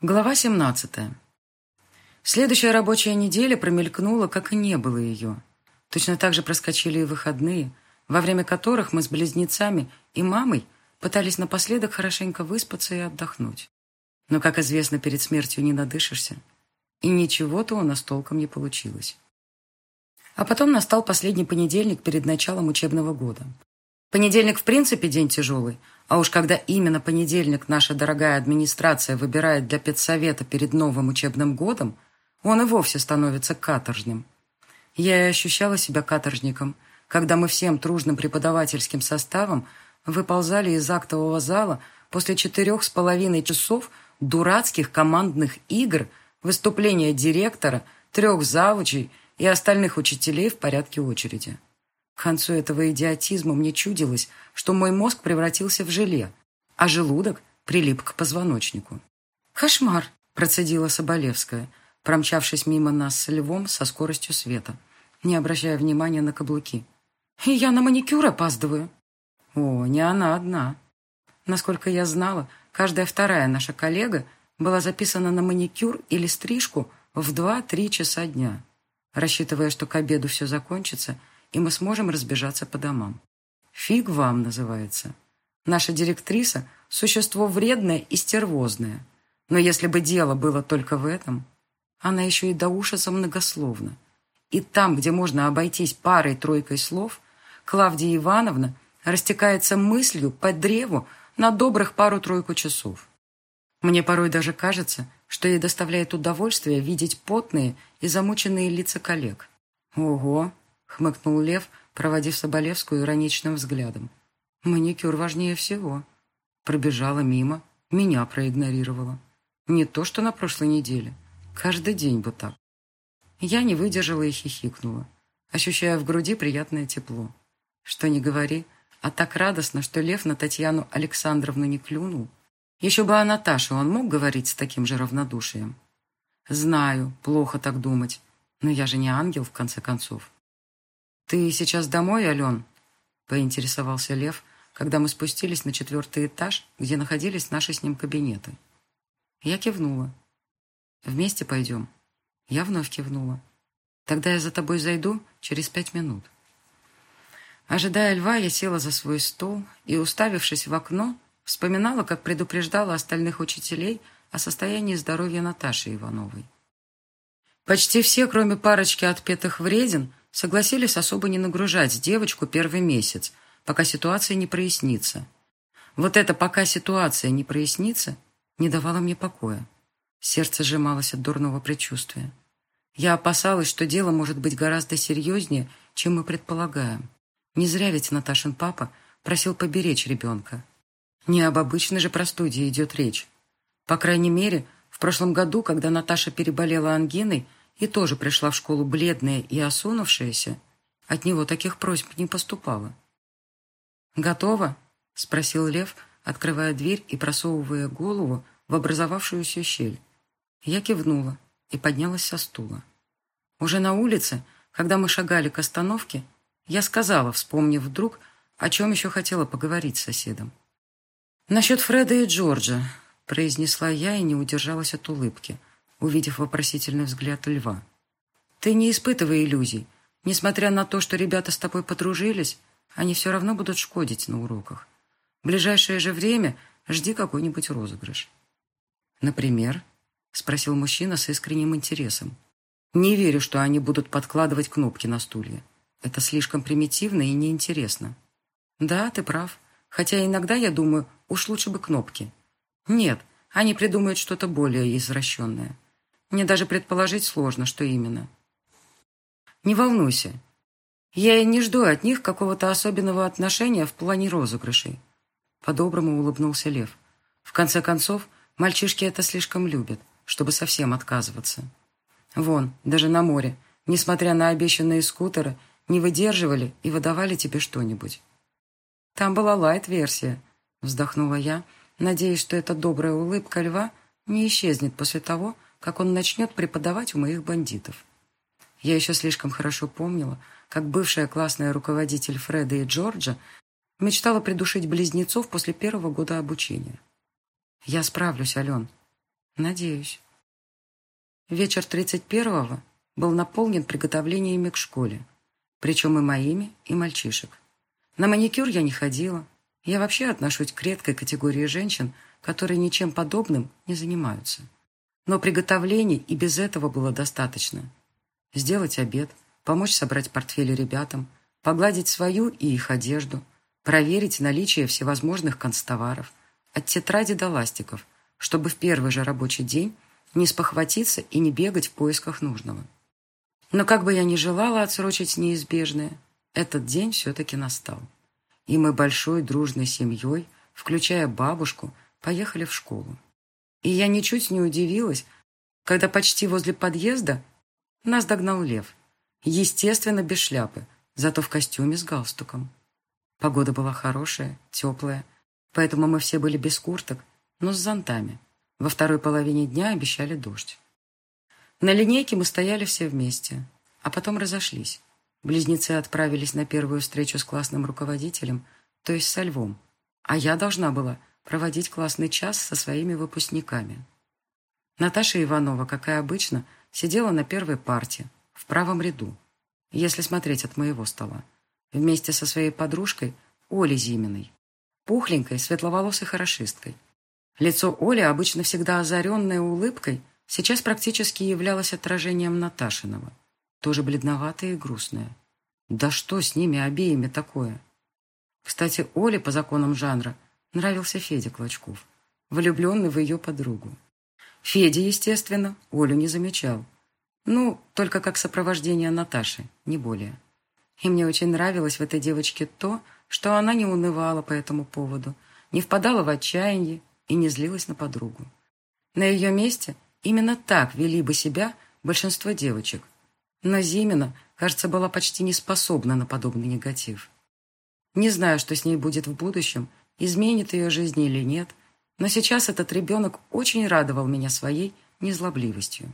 Глава 17. Следующая рабочая неделя промелькнула, как и не было ее. Точно так же проскочили и выходные, во время которых мы с близнецами и мамой пытались напоследок хорошенько выспаться и отдохнуть. Но, как известно, перед смертью не надышишься. И ничего-то у нас толком не получилось. А потом настал последний понедельник перед началом учебного года. Понедельник в принципе день тяжелый, а уж когда именно понедельник наша дорогая администрация выбирает для педсовета перед новым учебным годом, он и вовсе становится каторжным. Я и ощущала себя каторжником, когда мы всем тружным преподавательским составом выползали из актового зала после четырех с половиной часов дурацких командных игр, выступления директора, трех завучей и остальных учителей в порядке очереди. К концу этого идиотизма мне чудилось, что мой мозг превратился в желе, а желудок прилип к позвоночнику. «Кошмар!» – процедила Соболевская, промчавшись мимо нас с львом со скоростью света, не обращая внимания на каблуки. «И я на маникюр опаздываю!» «О, не она одна!» Насколько я знала, каждая вторая наша коллега была записана на маникюр или стрижку в 2-3 часа дня, рассчитывая, что к обеду все закончится – и мы сможем разбежаться по домам. Фиг вам называется. Наша директриса – существо вредное и стервозное. Но если бы дело было только в этом, она еще и до ужаса многословна. И там, где можно обойтись парой-тройкой слов, Клавдия Ивановна растекается мыслью по древу на добрых пару-тройку часов. Мне порой даже кажется, что ей доставляет удовольствие видеть потные и замученные лица коллег. Ого, хмыкнул Лев, проводив Соболевскую ироничным взглядом. Маникюр важнее всего. Пробежала мимо, меня проигнорировала. Не то, что на прошлой неделе. Каждый день бы так. Я не выдержала и хихикнула, ощущая в груди приятное тепло. Что не говори, а так радостно, что Лев на Татьяну Александровну не клюнул. Еще бы о Наташе он мог говорить с таким же равнодушием. Знаю, плохо так думать, но я же не ангел, в конце концов. «Ты сейчас домой, Ален?» — поинтересовался Лев, когда мы спустились на четвертый этаж, где находились наши с ним кабинеты. Я кивнула. «Вместе пойдем?» Я вновь кивнула. «Тогда я за тобой зайду через пять минут». Ожидая льва, я села за свой стол и, уставившись в окно, вспоминала, как предупреждала остальных учителей о состоянии здоровья Наташи Ивановой. Почти все, кроме парочки отпетых вреден, согласились особо не нагружать девочку первый месяц, пока ситуация не прояснится. Вот это «пока ситуация не прояснится» не давало мне покоя. Сердце сжималось от дурного предчувствия. Я опасалась, что дело может быть гораздо серьезнее, чем мы предполагаем. Не зря ведь Наташин папа просил поберечь ребенка. Не об обычной же простуде идет речь. По крайней мере, в прошлом году, когда Наташа переболела ангиной, и тоже пришла в школу бледная и осунувшаяся, от него таких просьб не поступало. «Готово?» — спросил Лев, открывая дверь и просовывая голову в образовавшуюся щель. Я кивнула и поднялась со стула. Уже на улице, когда мы шагали к остановке, я сказала, вспомнив вдруг, о чем еще хотела поговорить с соседом. «Насчет Фреда и Джорджа», — произнесла я и не удержалась от улыбки — увидев вопросительный взгляд льва. «Ты не испытывай иллюзий. Несмотря на то, что ребята с тобой подружились, они все равно будут шкодить на уроках. В ближайшее же время жди какой-нибудь розыгрыш». «Например?» — спросил мужчина с искренним интересом. «Не верю, что они будут подкладывать кнопки на стулья. Это слишком примитивно и неинтересно». «Да, ты прав. Хотя иногда я думаю, уж лучше бы кнопки». «Нет, они придумают что-то более извращенное. Мне даже предположить сложно, что именно. Не волнуйся. Я и не жду от них какого-то особенного отношения в плане розыгрышей. По-доброму улыбнулся Лев. В конце концов, мальчишки это слишком любят, чтобы совсем отказываться. Вон, даже на море, несмотря на обещанные скутеры, не выдерживали и выдавали тебе что-нибудь. Там была лайт-версия, вздохнула я, надеясь, что эта добрая улыбка льва не исчезнет после того, как он начнет преподавать у моих бандитов. Я еще слишком хорошо помнила, как бывшая классная руководитель Фреда и Джорджа мечтала придушить близнецов после первого года обучения. «Я справлюсь, Ален». Надеюсь. Вечер 31-го был наполнен приготовлениями к школе, причем и моими, и мальчишек. На маникюр я не ходила. Я вообще отношусь к редкой категории женщин, которые ничем подобным не занимаются. Но приготовлений и без этого было достаточно. Сделать обед, помочь собрать портфели ребятам, погладить свою и их одежду, проверить наличие всевозможных констоваров, от тетради до ластиков, чтобы в первый же рабочий день не спохватиться и не бегать в поисках нужного. Но как бы я ни желала отсрочить неизбежное, этот день все-таки настал. И мы большой дружной семьей, включая бабушку, поехали в школу. И я ничуть не удивилась, когда почти возле подъезда нас догнал лев. Естественно, без шляпы, зато в костюме с галстуком. Погода была хорошая, теплая, поэтому мы все были без курток, но с зонтами. Во второй половине дня обещали дождь. На линейке мы стояли все вместе, а потом разошлись. Близнецы отправились на первую встречу с классным руководителем, то есть со львом, а я должна была проводить классный час со своими выпускниками. Наташа Иванова, как и обычно, сидела на первой парте, в правом ряду, если смотреть от моего стола, вместе со своей подружкой Олей Зиминой, пухленькой, светловолосой хорошисткой. Лицо Оли, обычно всегда озаренное улыбкой, сейчас практически являлось отражением Наташиного, тоже бледноватое и грустное. Да что с ними обеими такое? Кстати, Оле по законам жанра нравился Федя Клочков, влюбленный в ее подругу. Федя, естественно, Олю не замечал. Ну, только как сопровождение Наташи, не более. И мне очень нравилось в этой девочке то, что она не унывала по этому поводу, не впадала в отчаяние и не злилась на подругу. На ее месте именно так вели бы себя большинство девочек. Но Зимина, кажется, была почти не способна на подобный негатив. Не знаю, что с ней будет в будущем, изменит ее жизнь или нет, но сейчас этот ребенок очень радовал меня своей незлобливостью.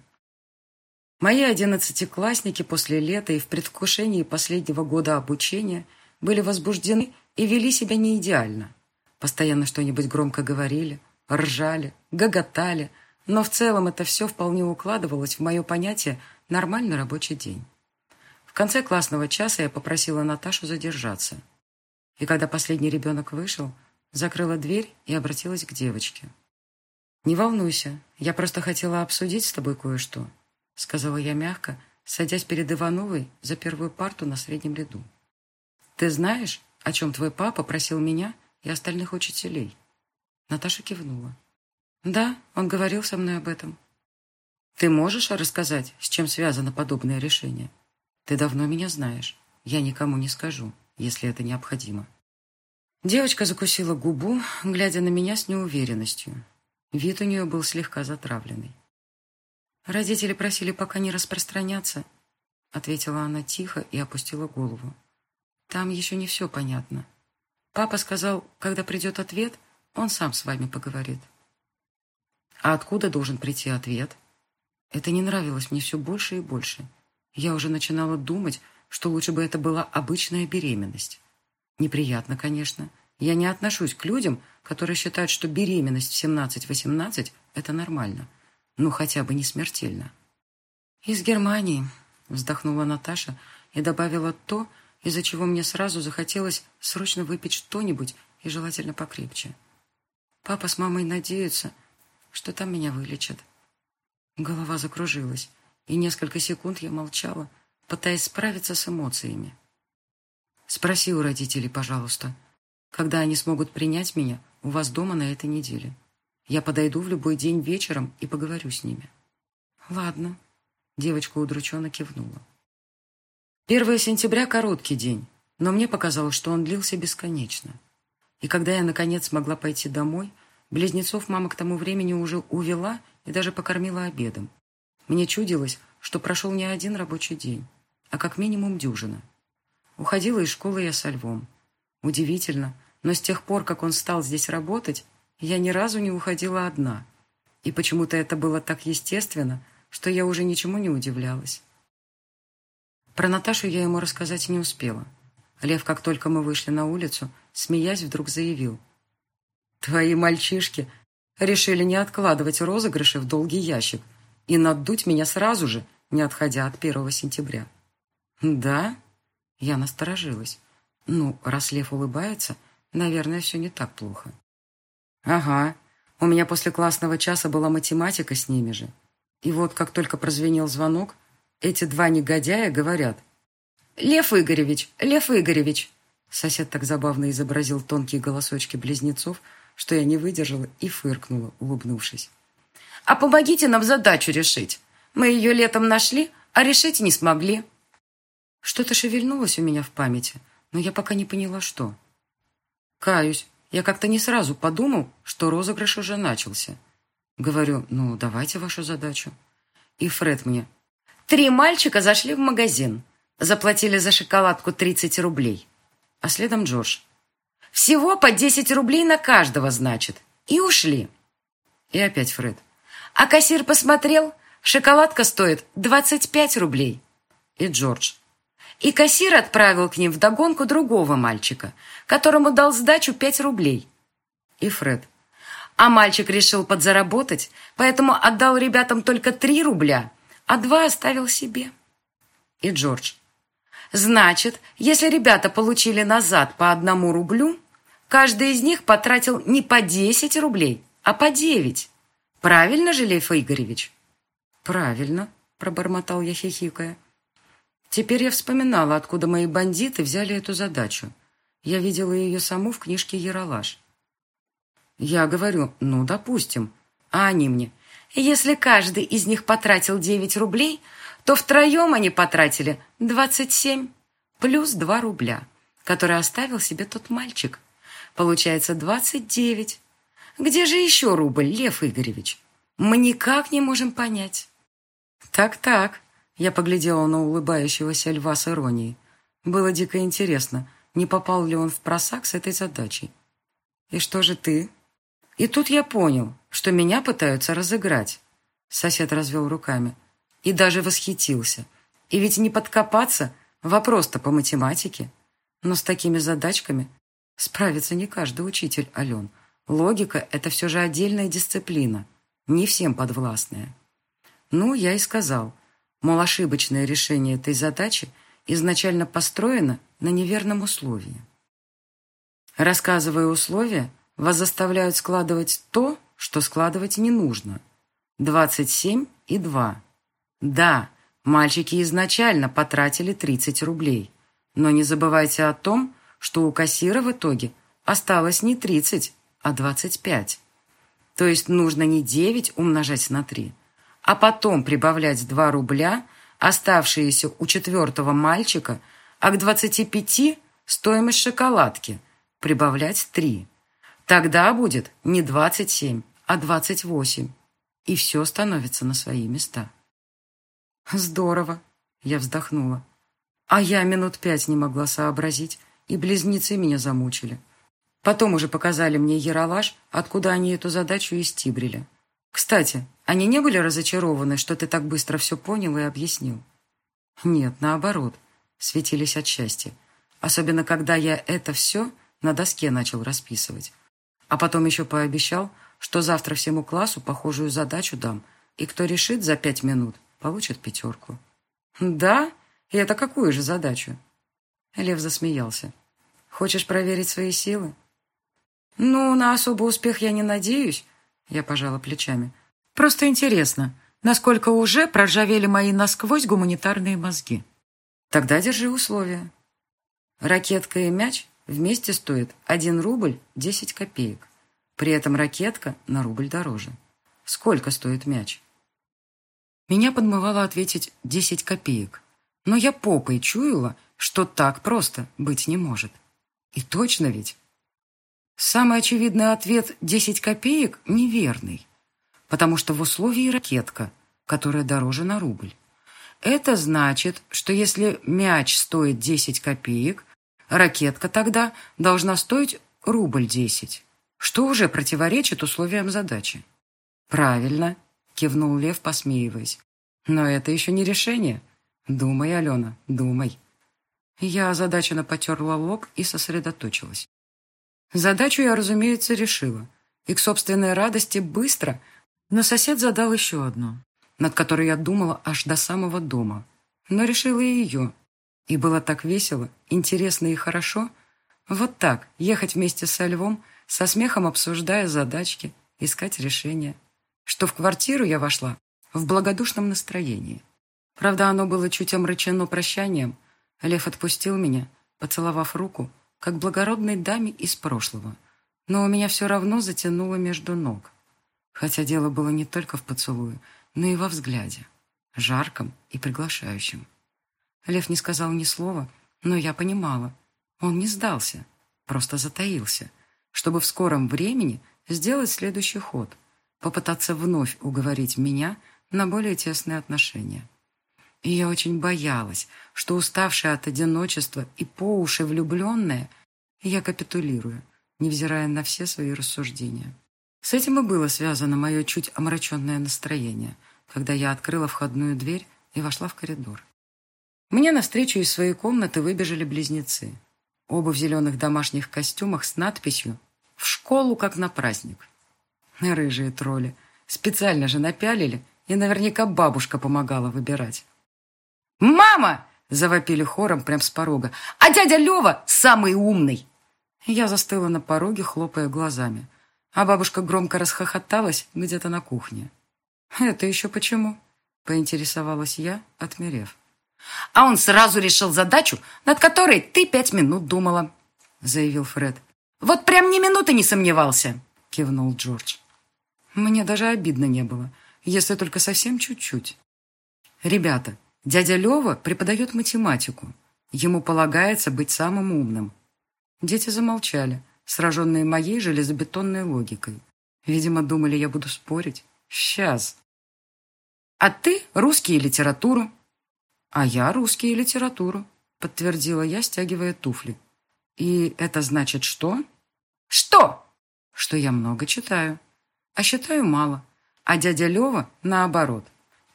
Мои одиннадцатиклассники после лета и в предвкушении последнего года обучения были возбуждены и вели себя не идеально. Постоянно что-нибудь громко говорили, ржали, гоготали, но в целом это все вполне укладывалось в мое понятие «нормальный рабочий день». В конце классного часа я попросила Наташу задержаться. И когда последний ребенок вышел, закрыла дверь и обратилась к девочке. «Не волнуйся, я просто хотела обсудить с тобой кое-что», сказала я мягко, садясь перед Ивановой за первую парту на среднем ряду. «Ты знаешь, о чем твой папа просил меня и остальных учителей?» Наташа кивнула. «Да, он говорил со мной об этом». «Ты можешь рассказать, с чем связано подобное решение? Ты давно меня знаешь. Я никому не скажу, если это необходимо». Девочка закусила губу, глядя на меня с неуверенностью. Вид у нее был слегка затравленный. «Родители просили пока не распространяться», — ответила она тихо и опустила голову. «Там еще не все понятно. Папа сказал, когда придет ответ, он сам с вами поговорит». «А откуда должен прийти ответ?» Это не нравилось мне все больше и больше. Я уже начинала думать, что лучше бы это была обычная беременность. Неприятно, конечно. Я не отношусь к людям, которые считают, что беременность в 17-18 – это нормально. Ну, хотя бы не смертельно. «Из Германии», – вздохнула Наташа и добавила то, из-за чего мне сразу захотелось срочно выпить что-нибудь и желательно покрепче. Папа с мамой надеются, что там меня вылечат. Голова закружилась, и несколько секунд я молчала, пытаясь справиться с эмоциями. Спроси у родителей, пожалуйста, когда они смогут принять меня у вас дома на этой неделе. Я подойду в любой день вечером и поговорю с ними. Ладно. Девочка удрученно кивнула. Первое сентября – короткий день, но мне показалось, что он длился бесконечно. И когда я, наконец, смогла пойти домой, близнецов мама к тому времени уже увела и даже покормила обедом. Мне чудилось, что прошел не один рабочий день, а как минимум дюжина – Уходила из школы я со львом. Удивительно, но с тех пор, как он стал здесь работать, я ни разу не уходила одна. И почему-то это было так естественно, что я уже ничему не удивлялась. Про Наташу я ему рассказать не успела. Лев, как только мы вышли на улицу, смеясь, вдруг заявил. «Твои мальчишки Решили не откладывать розыгрыши в долгий ящик и надуть меня сразу же, не отходя от первого сентября. Да? Я насторожилась. Ну, раз Лев улыбается, наверное, все не так плохо. Ага, у меня после классного часа была математика с ними же. И вот как только прозвенел звонок, эти два негодяя говорят. «Лев Игоревич! Лев Игоревич!» Сосед так забавно изобразил тонкие голосочки близнецов, что я не выдержала и фыркнула, улыбнувшись. «А помогите нам задачу решить. Мы ее летом нашли, а решить не смогли». Что-то шевельнулось у меня в памяти, но я пока не поняла, что. Каюсь, я как-то не сразу подумал, что розыгрыш уже начался. Говорю, ну, давайте вашу задачу. И Фред мне. Три мальчика зашли в магазин. Заплатили за шоколадку 30 рублей. А следом Джордж. Всего по 10 рублей на каждого, значит. И ушли. И опять Фред. А кассир посмотрел, шоколадка стоит 25 рублей. И Джордж. И кассир отправил к ним вдогонку другого мальчика, которому дал сдачу 5 рублей. И Фред. А мальчик решил подзаработать, поэтому отдал ребятам только 3 рубля, а 2 оставил себе. И Джордж. Значит, если ребята получили назад по одному рублю, каждый из них потратил не по 10 рублей, а по 9. Правильно же, Лев Игоревич? Правильно, пробормотал я, хихикая. Теперь я вспоминала, откуда мои бандиты взяли эту задачу. Я видела ее саму в книжке «Яралаш». Я говорю, ну, допустим. А они мне, если каждый из них потратил 9 рублей, то втроем они потратили 27 плюс 2 рубля, которые оставил себе тот мальчик. Получается 29. Где же еще рубль, Лев Игоревич? Мы никак не можем понять. Так-так, я поглядела на улыбающегося льва с иронией. Было дико интересно, не попал ли он в просак с этой задачей. «И что же ты?» И тут я понял, что меня пытаются разыграть. Сосед развел руками. И даже восхитился. И ведь не подкопаться, вопрос-то по математике. Но с такими задачками справится не каждый учитель, Ален. Логика — это все же отдельная дисциплина, не всем подвластная. Ну, я и сказал — Мол, ошибочное решение этой задачи изначально построено на неверном условии. Рассказывая условия, вас заставляют складывать то, что складывать не нужно. 27 и 2. Да, мальчики изначально потратили 30 рублей. Но не забывайте о том, что у кассира в итоге осталось не 30, а 25. То есть нужно не 9 умножать на 3, а потом прибавлять 2 рубля, оставшиеся у четвертого мальчика, а к 25 стоимость шоколадки, прибавлять 3. Тогда будет не 27, а 28. И все становится на свои места. Здорово, я вздохнула. А я минут пять не могла сообразить, и близнецы меня замучили. Потом уже показали мне Яралаш, откуда они эту задачу истибрили. Кстати, они не были разочарованы, что ты так быстро все понял и объяснил? Нет, наоборот, светились от счастья. Особенно, когда я это все на доске начал расписывать. А потом еще пообещал, что завтра всему классу похожую задачу дам, и кто решит за пять минут, получит пятерку. Да? И это какую же задачу? Лев засмеялся. Хочешь проверить свои силы? Ну, на особый успех я не надеюсь, я пожала плечами. Просто интересно, насколько уже проржавели мои насквозь гуманитарные мозги. Тогда держи условия. Ракетка и мяч вместе стоят 1 рубль 10 копеек. При этом ракетка на рубль дороже. Сколько стоит мяч? Меня подмывало ответить 10 копеек. Но я попой чуяла, что так просто быть не может. И точно ведь. Самый очевидный ответ «10 копеек» неверный, потому что в условии ракетка, которая дороже на рубль. Это значит, что если мяч стоит 10 копеек, ракетка тогда должна стоить рубль 10, что уже противоречит условиям задачи. «Правильно», — кивнул Лев, посмеиваясь. «Но это еще не решение. Думай, Алена, думай». Я озадаченно потерла лоб и сосредоточилась. Задачу я, разумеется, решила. и к собственной радости быстро, но сосед задал еще одну, над которой я думала аж до самого дома, но решила и ее. И было так весело, интересно и хорошо. Вот так, ехать вместе со львом, со смехом обсуждая задачки, искать решения. Что в квартиру я вошла в благодушном настроении. Правда, оно было чуть омрачено прощанием. Лев отпустил меня, поцеловав руку, как благородной даме из прошлого. Но у меня все равно затянуло между ног. Хотя дело было не только в поцелуе, но и во взгляде, жарком и приглашающем. Лев не сказал ни слова, но я понимала. Он не сдался, просто затаился, чтобы в скором времени сделать следующий ход, попытаться вновь уговорить меня на более тесные отношения. И я очень боялась, что уставшая от одиночества и по уши влюбленная, я капитулирую, невзирая на все свои рассуждения. С этим и было связано мое чуть омраченное настроение, когда я открыла входную дверь и вошла в коридор. Мне навстречу из своей комнаты выбежали близнецы. Оба в зеленых домашних костюмах с надписью «В школу, как на праздник». Рыжие тролли. Специально же напялили, и наверняка бабушка помогала выбирать. «Мама!» — завопили хором прям с порога. «А дядя Лева самый умный!» Я застыла на пороге, хлопая глазами. А бабушка громко расхохоталась где-то на кухне. «Это еще почему?» — поинтересовалась я, отмерев. «А он сразу решил задачу, над которой ты пять минут думала», — заявил Фред. «Вот прям ни минуты не сомневался», — кивнул Джордж. Мне даже обидно не было, если только совсем чуть-чуть. «Ребята, дядя Лева преподает математику. Ему полагается быть самым умным». Дети замолчали, сраженные моей железобетонной логикой. Видимо, думали, я буду спорить. Сейчас. «А ты русский и литературу», «А я русский и литературу», — подтвердила я, стягивая туфли. «И это значит что?» «Что?» «Что я много читаю. А считаю мало. А дядя Лева наоборот.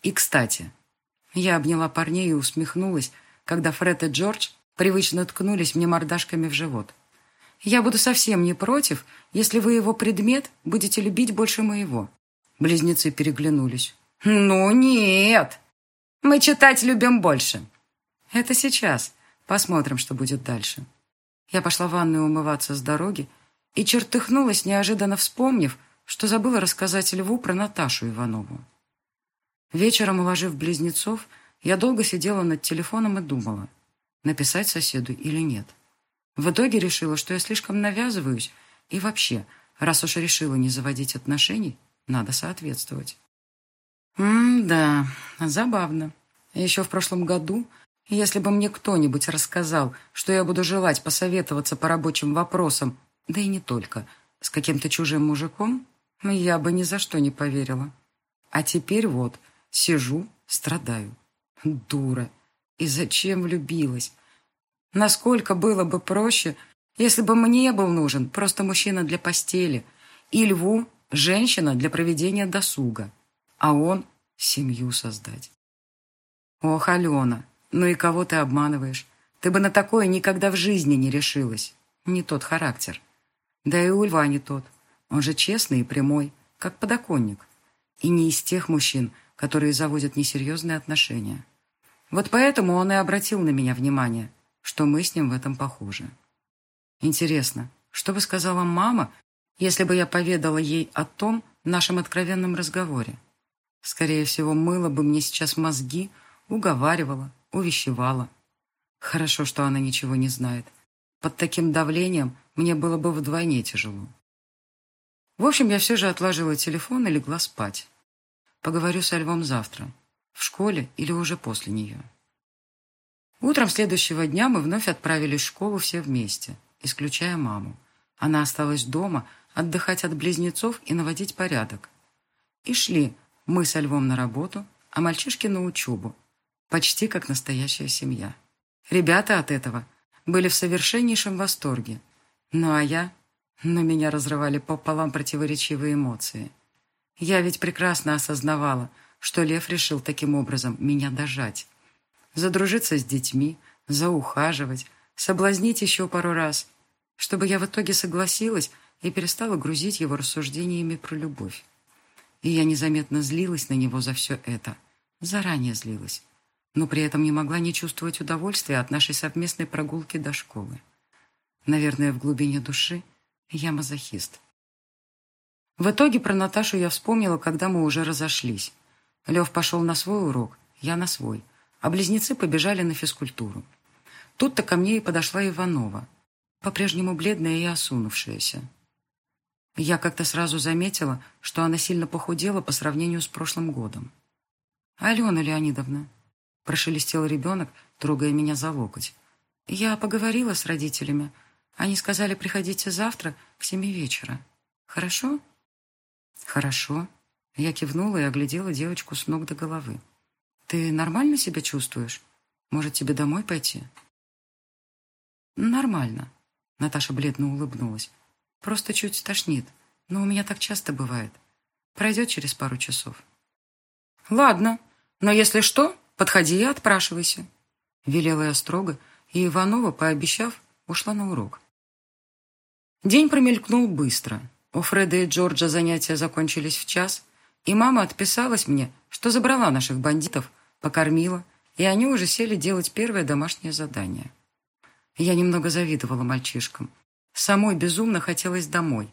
И, кстати...» Я обняла парней и усмехнулась, когда Фред и Джордж привычно ткнулись мне мордашками в живот. «Я буду совсем не против, если вы его предмет будете любить больше моего». Близнецы переглянулись. «Ну нет!» Мы читать любим больше. Это сейчас. Посмотрим, что будет дальше. Я пошла в ванную умываться с дороги и чертыхнулась, неожиданно вспомнив, что забыла рассказать Льву про Наташу Иванову. Вечером, уложив близнецов, я долго сидела над телефоном и думала, написать соседу или нет. В итоге решила, что я слишком навязываюсь, и вообще, раз уж решила не заводить отношений, надо соответствовать. М-да, забавно. Еще в прошлом году, если бы мне кто-нибудь рассказал, что я буду желать посоветоваться по рабочим вопросам, да и не только, с каким-то чужим мужиком, я бы ни за что не поверила. А теперь вот, сижу, страдаю. Дура. И зачем влюбилась? Насколько было бы проще, если бы мне был нужен просто мужчина для постели и льву женщина для проведения досуга а он семью создать. Ох, Алена, ну и кого ты обманываешь? Ты бы на такое никогда в жизни не решилась. Не тот характер. Да и у льва не тот. Он же честный и прямой, как подоконник. И не из тех мужчин, которые заводят несерьезные отношения. Вот поэтому он и обратил на меня внимание, что мы с ним в этом похожи. Интересно, что бы сказала мама, если бы я поведала ей о том нашем откровенном разговоре? Скорее всего, мыло бы мне сейчас мозги, уговаривала, увещевала. Хорошо, что она ничего не знает. Под таким давлением мне было бы вдвойне тяжело. В общем, я все же отложила телефон и легла спать. Поговорю со Львом завтра. В школе или уже после нее. Утром следующего дня мы вновь отправились в школу все вместе, исключая маму. Она осталась дома отдыхать от близнецов и наводить порядок. И шли, мы со Львом на работу, а мальчишки на учебу. Почти как настоящая семья. Ребята от этого были в совершеннейшем восторге. Ну а я... Но меня разрывали пополам противоречивые эмоции. Я ведь прекрасно осознавала, что Лев решил таким образом меня дожать. Задружиться с детьми, заухаживать, соблазнить еще пару раз, чтобы я в итоге согласилась и перестала грузить его рассуждениями про любовь. И я незаметно злилась на него за все это. Заранее злилась. Но при этом не могла не чувствовать удовольствия от нашей совместной прогулки до школы. Наверное, в глубине души я мазохист. В итоге про Наташу я вспомнила, когда мы уже разошлись. Лев пошел на свой урок, я на свой, а близнецы побежали на физкультуру. Тут-то ко мне и подошла Иванова, по-прежнему бледная и осунувшаяся. Я как-то сразу заметила, что она сильно похудела по сравнению с прошлым годом. «Алена Леонидовна», — прошелестел ребенок, трогая меня за локоть. «Я поговорила с родителями. Они сказали, приходите завтра к семи вечера. Хорошо?» «Хорошо». Я кивнула и оглядела девочку с ног до головы. «Ты нормально себя чувствуешь? Может, тебе домой пойти?» «Нормально», — Наташа бледно улыбнулась. Просто чуть тошнит, но у меня так часто бывает. Пройдет через пару часов. Ладно, но если что, подходи и отпрашивайся. Велела я строго, и Иванова, пообещав, ушла на урок. День промелькнул быстро. У Фреда и Джорджа занятия закончились в час, и мама отписалась мне, что забрала наших бандитов, покормила, и они уже сели делать первое домашнее задание. Я немного завидовала мальчишкам. Самой безумно хотелось домой,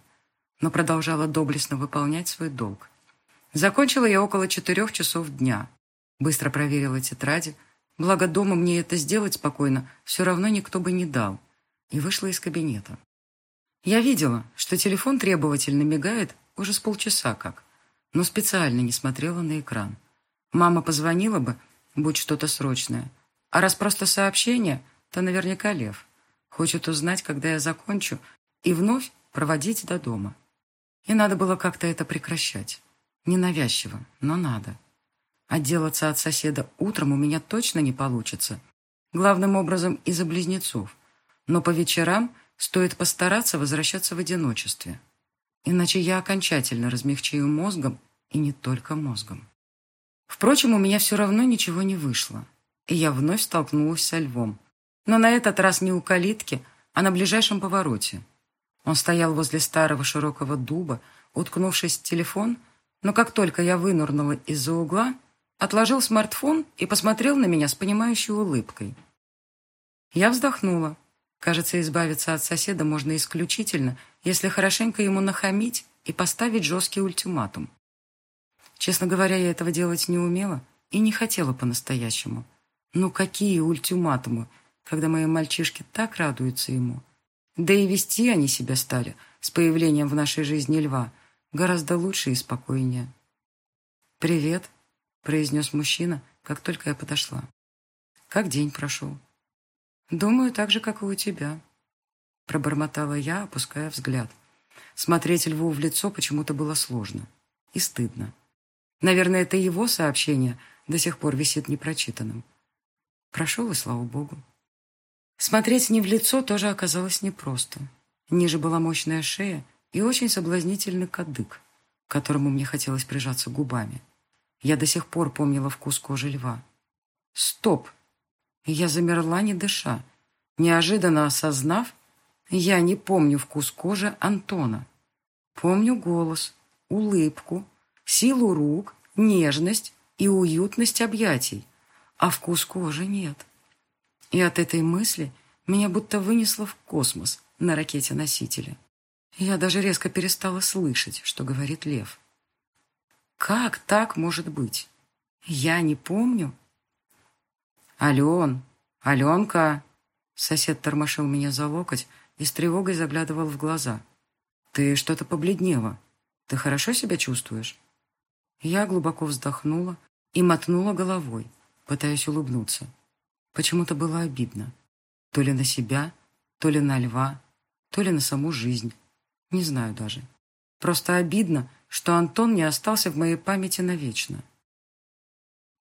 но продолжала доблестно выполнять свой долг. Закончила я около четырех часов дня. Быстро проверила тетради, благо дома мне это сделать спокойно все равно никто бы не дал, и вышла из кабинета. Я видела, что телефон требовательно мигает уже с полчаса как, но специально не смотрела на экран. Мама позвонила бы, будь что-то срочное, а раз просто сообщение, то наверняка Лев. Хочет узнать, когда я закончу, и вновь проводить до дома. И надо было как-то это прекращать. Ненавязчиво, но надо. Отделаться от соседа утром у меня точно не получится. Главным образом из-за близнецов. Но по вечерам стоит постараться возвращаться в одиночестве. Иначе я окончательно размягчаю мозгом, и не только мозгом. Впрочем, у меня все равно ничего не вышло. И я вновь столкнулась со львом, но на этот раз не у калитки, а на ближайшем повороте. Он стоял возле старого широкого дуба, уткнувшись в телефон, но как только я вынырнула из-за угла, отложил смартфон и посмотрел на меня с понимающей улыбкой. Я вздохнула. Кажется, избавиться от соседа можно исключительно, если хорошенько ему нахамить и поставить жесткий ультиматум. Честно говоря, я этого делать не умела и не хотела по-настоящему. Ну какие ультиматумы, когда мои мальчишки так радуются ему. Да и вести они себя стали с появлением в нашей жизни льва гораздо лучше и спокойнее. «Привет», — произнес мужчина, как только я подошла. «Как день прошел?» «Думаю, так же, как и у тебя», — пробормотала я, опуская взгляд. Смотреть льву в лицо почему-то было сложно и стыдно. Наверное, это его сообщение до сих пор висит непрочитанным. Прошел, и слава богу. Смотреть не в лицо тоже оказалось непросто. Ниже была мощная шея и очень соблазнительный кадык, к которому мне хотелось прижаться губами. Я до сих пор помнила вкус кожи льва. Стоп! Я замерла, не дыша, неожиданно осознав, я не помню вкус кожи Антона. Помню голос, улыбку, силу рук, нежность и уютность объятий, а вкус кожи нет. И от этой мысли меня будто вынесло в космос на ракете-носителе. Я даже резко перестала слышать, что говорит Лев. Как так может быть? Я не помню. Ален, Аленка! Сосед тормошил меня за локоть и с тревогой заглядывал в глаза. Ты что-то побледнела. Ты хорошо себя чувствуешь? Я глубоко вздохнула и мотнула головой, пытаясь улыбнуться. Почему-то было обидно. То ли на себя, то ли на льва, то ли на саму жизнь. Не знаю даже. Просто обидно, что Антон не остался в моей памяти навечно.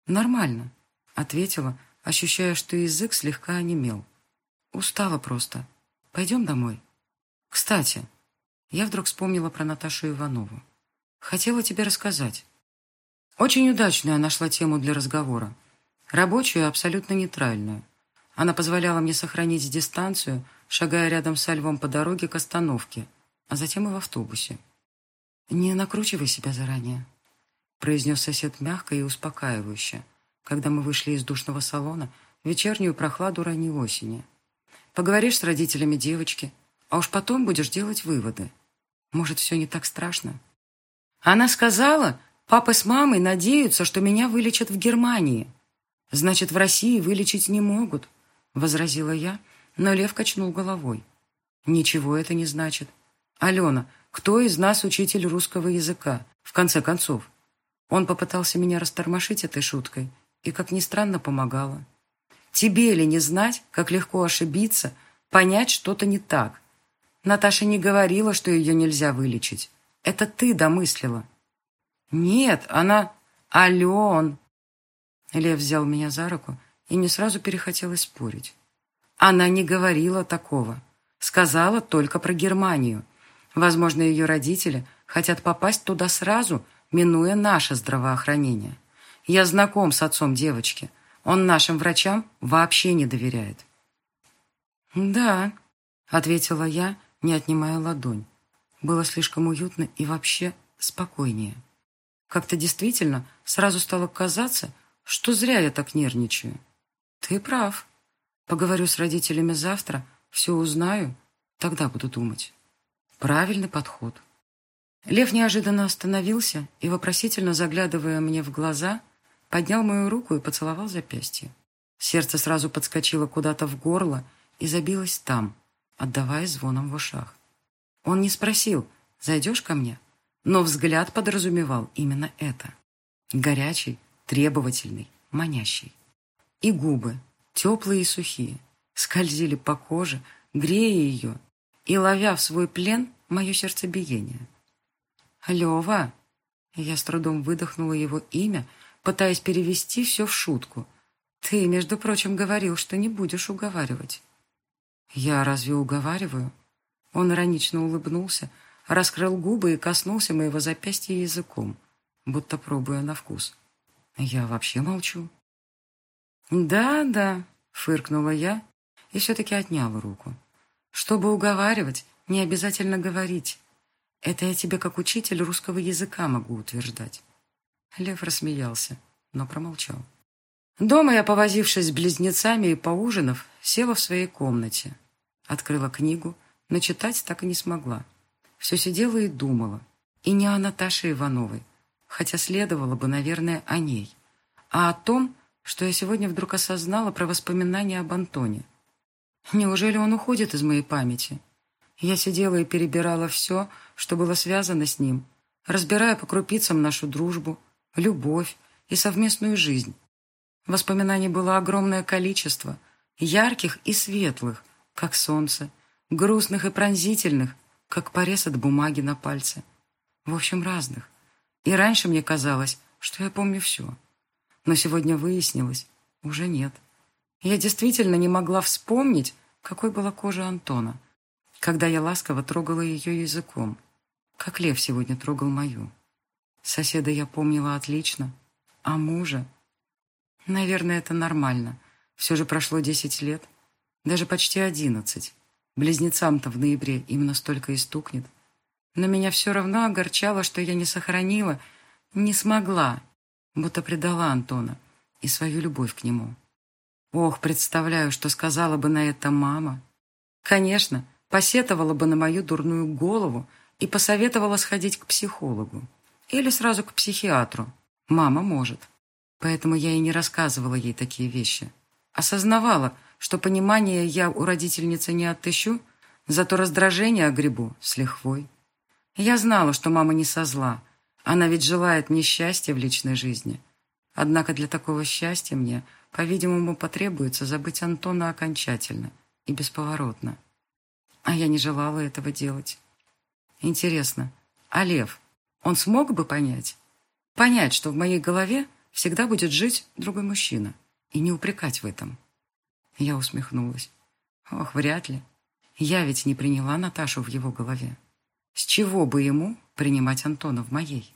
«Нормально», — ответила, ощущая, что язык слегка онемел. «Устала просто. Пойдем домой. Кстати, я вдруг вспомнила про Наташу Иванову. Хотела тебе рассказать. Очень удачную я нашла тему для разговора. Рабочую и абсолютно нейтральную. Она позволяла мне сохранить дистанцию, шагая рядом со львом по дороге к остановке, а затем и в автобусе. «Не накручивай себя заранее», — произнес сосед мягко и успокаивающе, когда мы вышли из душного салона вечернюю прохладу ранней осени. «Поговоришь с родителями девочки, а уж потом будешь делать выводы. Может, все не так страшно?» Она сказала, папа с мамой надеются, что меня вылечат в Германии. Значит, в России вылечить не могут, — возразила я, но Лев качнул головой. Ничего это не значит. Алена, кто из нас учитель русского языка, в конце концов? Он попытался меня растормошить этой шуткой и, как ни странно, помогала. Тебе ли не знать, как легко ошибиться, понять что-то не так? Наташа не говорила, что ее нельзя вылечить. Это ты домыслила. Нет, она... Ален. Лев взял меня за руку и не сразу перехотелось спорить. Она не говорила такого. Сказала только про Германию. Возможно, ее родители хотят попасть туда сразу, минуя наше здравоохранение. Я знаком с отцом девочки. Он нашим врачам вообще не доверяет. «Да», — ответила я, не отнимая ладонь. Было слишком уютно и вообще спокойнее. Как-то действительно сразу стало казаться, что зря я так нервничаю. Ты прав. Поговорю с родителями завтра, все узнаю, тогда буду думать. Правильный подход. Лев неожиданно остановился и, вопросительно заглядывая мне в глаза, поднял мою руку и поцеловал запястье. Сердце сразу подскочило куда-то в горло и забилось там, отдавая звоном в ушах. Он не спросил, зайдешь ко мне, но взгляд подразумевал именно это. Горячий, требовательный, манящий. И губы, теплые и сухие, скользили по коже, грея ее и ловя в свой плен мое сердцебиение. «Лева!» Я с трудом выдохнула его имя, пытаясь перевести все в шутку. «Ты, между прочим, говорил, что не будешь уговаривать». «Я разве уговариваю?» Он иронично улыбнулся, раскрыл губы и коснулся моего запястья языком, будто пробуя на вкус. Я вообще молчу. «Да, да», — фыркнула я и все-таки отняла руку. «Чтобы уговаривать, не обязательно говорить. Это я тебе как учитель русского языка могу утверждать». Лев рассмеялся, но промолчал. Дома я, повозившись с близнецами и поужинав, села в своей комнате. Открыла книгу, но читать так и не смогла. Все сидела и думала. И не о Наташе Ивановой, хотя следовало бы, наверное, о ней, а о том, что я сегодня вдруг осознала про воспоминания об Антоне. Неужели он уходит из моей памяти? Я сидела и перебирала все, что было связано с ним, разбирая по крупицам нашу дружбу, любовь и совместную жизнь. Воспоминаний было огромное количество, ярких и светлых, как солнце, грустных и пронзительных, как порез от бумаги на пальце. В общем, разных. И раньше мне казалось, что я помню все. Но сегодня выяснилось, уже нет. Я действительно не могла вспомнить, какой была кожа Антона, когда я ласково трогала ее языком, как лев сегодня трогал мою. Соседа я помнила отлично, а мужа... Наверное, это нормально. Все же прошло десять лет, даже почти одиннадцать. Близнецам-то в ноябре именно столько и стукнет. Но меня все равно огорчало, что я не сохранила, не смогла, будто предала Антона и свою любовь к нему. Ох, представляю, что сказала бы на это мама. Конечно, посетовала бы на мою дурную голову и посоветовала сходить к психологу. Или сразу к психиатру. Мама может. Поэтому я и не рассказывала ей такие вещи. Осознавала, что понимания я у родительницы не отыщу, зато раздражение огребу с лихвой. Я знала, что мама не со зла. Она ведь желает мне счастья в личной жизни. Однако для такого счастья мне, по-видимому, потребуется забыть Антона окончательно и бесповоротно. А я не желала этого делать. Интересно, а Лев, он смог бы понять? Понять, что в моей голове всегда будет жить другой мужчина и не упрекать в этом. Я усмехнулась. Ох, вряд ли. Я ведь не приняла Наташу в его голове. С чего бы ему принимать Антона в моей?